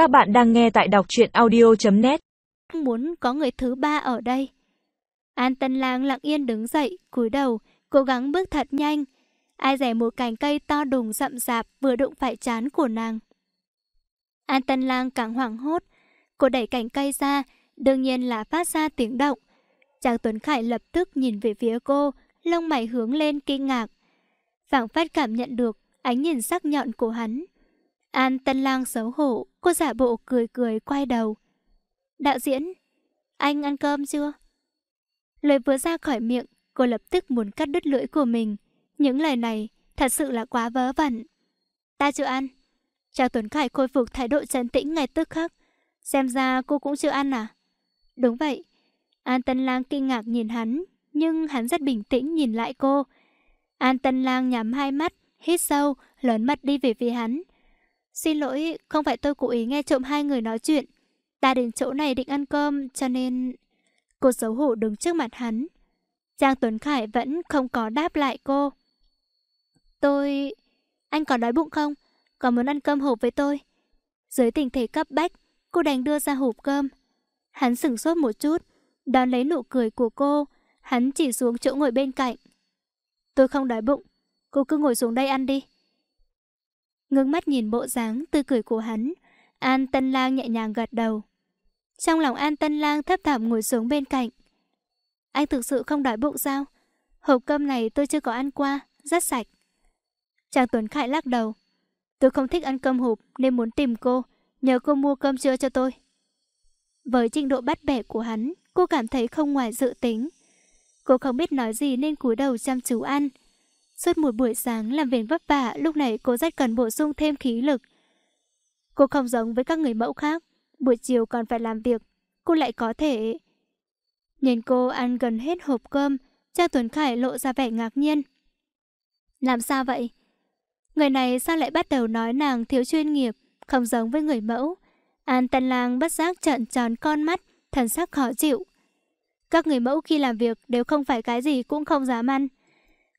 Các bạn đang nghe tại đọc truyện audio.net Muốn có người thứ ba ở đây. An Tân Lang lặng yên đứng dậy, cúi đầu, cố gắng bước thật nhanh. Ai rẻ một cành cây to đùng rậm rạp vừa đụng phải chán của nàng. An Tân Lang càng hoảng hốt. Cô đẩy cành cây ra, đương nhiên là phát ra tiếng động. Chàng Tuấn Khải lập tức nhìn về phía cô, lông mày hướng lên kinh ngạc. phảng phát cảm nhận được ánh nhìn sắc nhọn của hắn. An Tân Lang xấu hổ, cô giả bộ cười cười quay đầu. Đạo diễn, anh ăn cơm chưa? Lời vừa ra khỏi miệng, cô lập tức muốn cắt đứt lưỡi của mình. Những lời này thật sự là quá vớ vẩn. Ta chưa ăn. Chào Tuấn Khải khôi phục thái độ trấn tĩnh ngay tức khắc. Xem ra cô cũng chưa ăn à? Đúng vậy. An Tân Lang kinh ngạc nhìn hắn, nhưng hắn rất bình tĩnh nhìn lại cô. An Tân Lang nhắm hai mắt, hít sâu, lớn mắt đi về phía hắn. Xin lỗi, không phải tôi cố ý nghe trộm hai người nói chuyện. Ta đến chỗ này định ăn cơm, cho nên... Cô xấu hổ đứng trước mặt hắn. Trang Tuấn Khải vẫn không có đáp lại cô. Tôi... Anh còn đói bụng không? Còn muốn ăn cơm hộp với tôi? Dưới tình thế cấp bách, cô đành đưa ra hộp cơm. Hắn sửng sốt một chút, đón lấy nụ cười của cô. Hắn chỉ xuống chỗ ngồi bên cạnh. Tôi không đói bụng, cô cứ ngồi xuống đây ăn đi. Ngưng mắt nhìn bộ dáng tươi cười của hắn, An Tân Lang nhẹ nhàng gật đầu. Trong lòng An Tân Lang thấp thỏm ngồi xuống bên cạnh. Anh thực sự không đói bụng sao? Hộp cơm này tôi chưa có ăn qua, rất sạch. Chàng Tuấn Khải lắc đầu. Tôi không thích ăn cơm hộp nên muốn tìm cô, nhờ cô mua cơm trưa cho tôi. Với trình độ bắt bẻ của hắn, cô cảm thấy không ngoài dự tính. Cô không biết nói gì nên cúi đầu chăm chú ăn. Suốt một buổi sáng làm việc vất vả, lúc này cô rất cần bổ sung thêm khí lực. Cô không giống với các người mẫu khác, buổi chiều còn phải làm việc, cô lại có thể... Nhìn cô ăn gần hết hộp cơm, Trang Tuấn Khải lộ ra vẻ ngạc nhiên. Làm sao vậy? Người này sao lại bắt đầu nói nàng thiếu chuyên nghiệp, không giống với người mẫu? An Tân Lang bất giác trợn tròn con mắt, thần sắc khó chịu. Các người mẫu khi làm việc đều không phải cái gì cũng không dám ăn.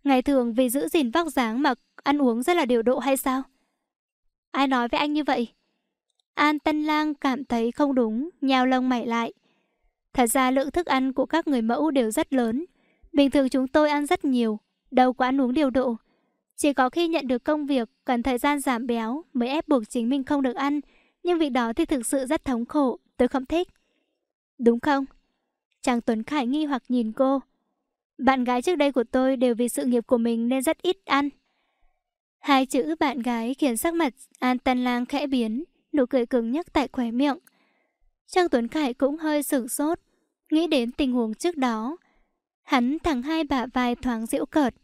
Ngày thường vì giữ gìn vóc dáng mà ăn uống rất là điều độ hay sao? Ai nói với anh như vậy? An Tân Lang cảm thấy không đúng, nhào lông mày lại. Thật ra lượng thức ăn của các người mẫu đều rất lớn. Bình thường chúng tôi ăn rất nhiều, đâu có ăn uống điều độ. Chỉ có khi nhận được công việc, cần thời gian giảm béo mới ép buộc chính mình không được ăn. Nhưng việc đó thì thực sự rất thống khổ, tôi không thích. Đúng không? Chàng Tuấn Khải nghi hoặc nhìn cô. Bạn gái trước đây của tôi đều vì sự nghiệp của mình nên rất ít ăn. Hai chữ bạn gái khiến sắc mặt An Tân Lang khẽ biến, nụ cười cứng nhắc tại khóe miệng. Trang Tuấn Khải cũng hơi sửng sốt, nghĩ đến tình huống trước đó. Hắn thẳng hai bả vai thoáng diễu cợt.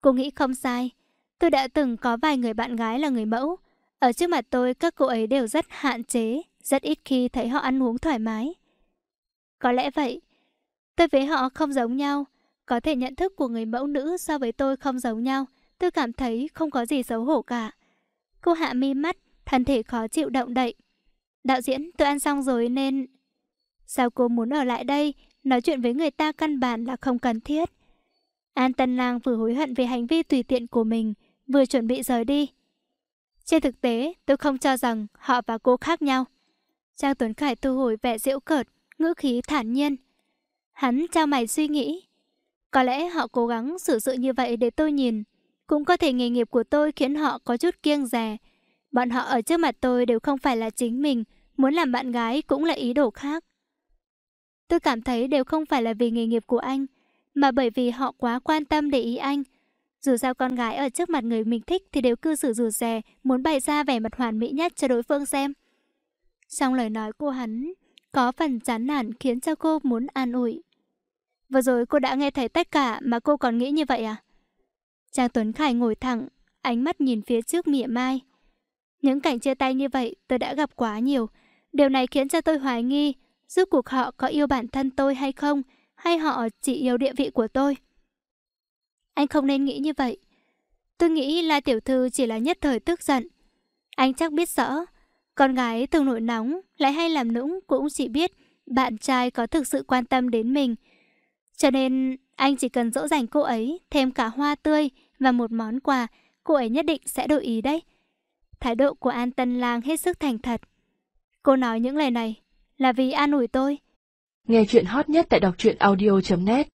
Cô nghĩ không sai, tôi đã từng có vài người bạn gái là người mẫu. Ở trước mặt tôi, các cô ấy đều rất hạn chế, rất ít khi thấy họ ăn uống thoải mái. Có lẽ vậy, tôi với họ không giống nhau, có thể nhận thức của người mẫu nữ so với tôi không giống nhau, tôi cảm thấy không có gì xấu hổ cả. Cô hạ mi mắt, thân thể khó chịu động đậy. Đạo diễn, tôi ăn xong rồi nên... Sao cô muốn ở lại đây? Nói chuyện với người ta căn bản là không cần thiết. An Tân Lang vừa hối hận về hành vi tùy tiện của mình, vừa chuẩn bị rời đi. Trên thực tế, tôi không cho rằng họ và cô khác nhau. Trang Tuấn Khải thu hồi vẻ diễu cợt, ngữ khí thản nhiên. Hắn trao mày suy nghĩ. Có lẽ họ cố gắng xử sự như vậy để tôi nhìn. Cũng có thể nghề nghiệp của tôi khiến họ có chút kiêng dè. Bọn họ ở trước mặt tôi đều không phải là chính mình, muốn làm bạn gái cũng là ý đồ khác. Tôi cảm thấy đều không phải là vì nghề nghiệp của anh, mà bởi vì họ quá quan tâm để ý anh. Dù sao con gái ở trước mặt người mình thích thì đều cư xử rụt rè, muốn bày ra vẻ mặt hoàn mỹ nhất cho đối phương xem. Trong lời nói của hắn, có phần chán nản khiến cho cô muốn an ủi. Vừa rồi cô đã nghe thấy tất cả mà cô còn nghĩ như vậy à? Trang Tuấn Khải ngồi thẳng, ánh mắt nhìn phía trước mỉa mai. Những cảnh chia tay như vậy tôi đã gặp quá nhiều. Điều này khiến cho tôi hoài nghi giúp cuộc họ có yêu bản thân tôi hay không, hay họ chỉ yêu địa vị của tôi. Anh không nên nghĩ như vậy. Tôi nghĩ là tiểu thư chỉ là nhất thời tức giận. Anh chắc biết rõ, con gái thường nổi nóng lại hay làm nũng cũng chỉ biết bạn trai có thực sự quan tâm đến mình. Cho nên anh chỉ cần dỗ dành cô ấy thêm cả hoa tươi và một món quà, cô ấy nhất định sẽ đổi ý đấy. Thái độ của An Tân Lang hết sức thành thật. Cô nói những lời này là vì an ủi tôi. Nghe chuyện hot nhất tại đọc truyện audio.net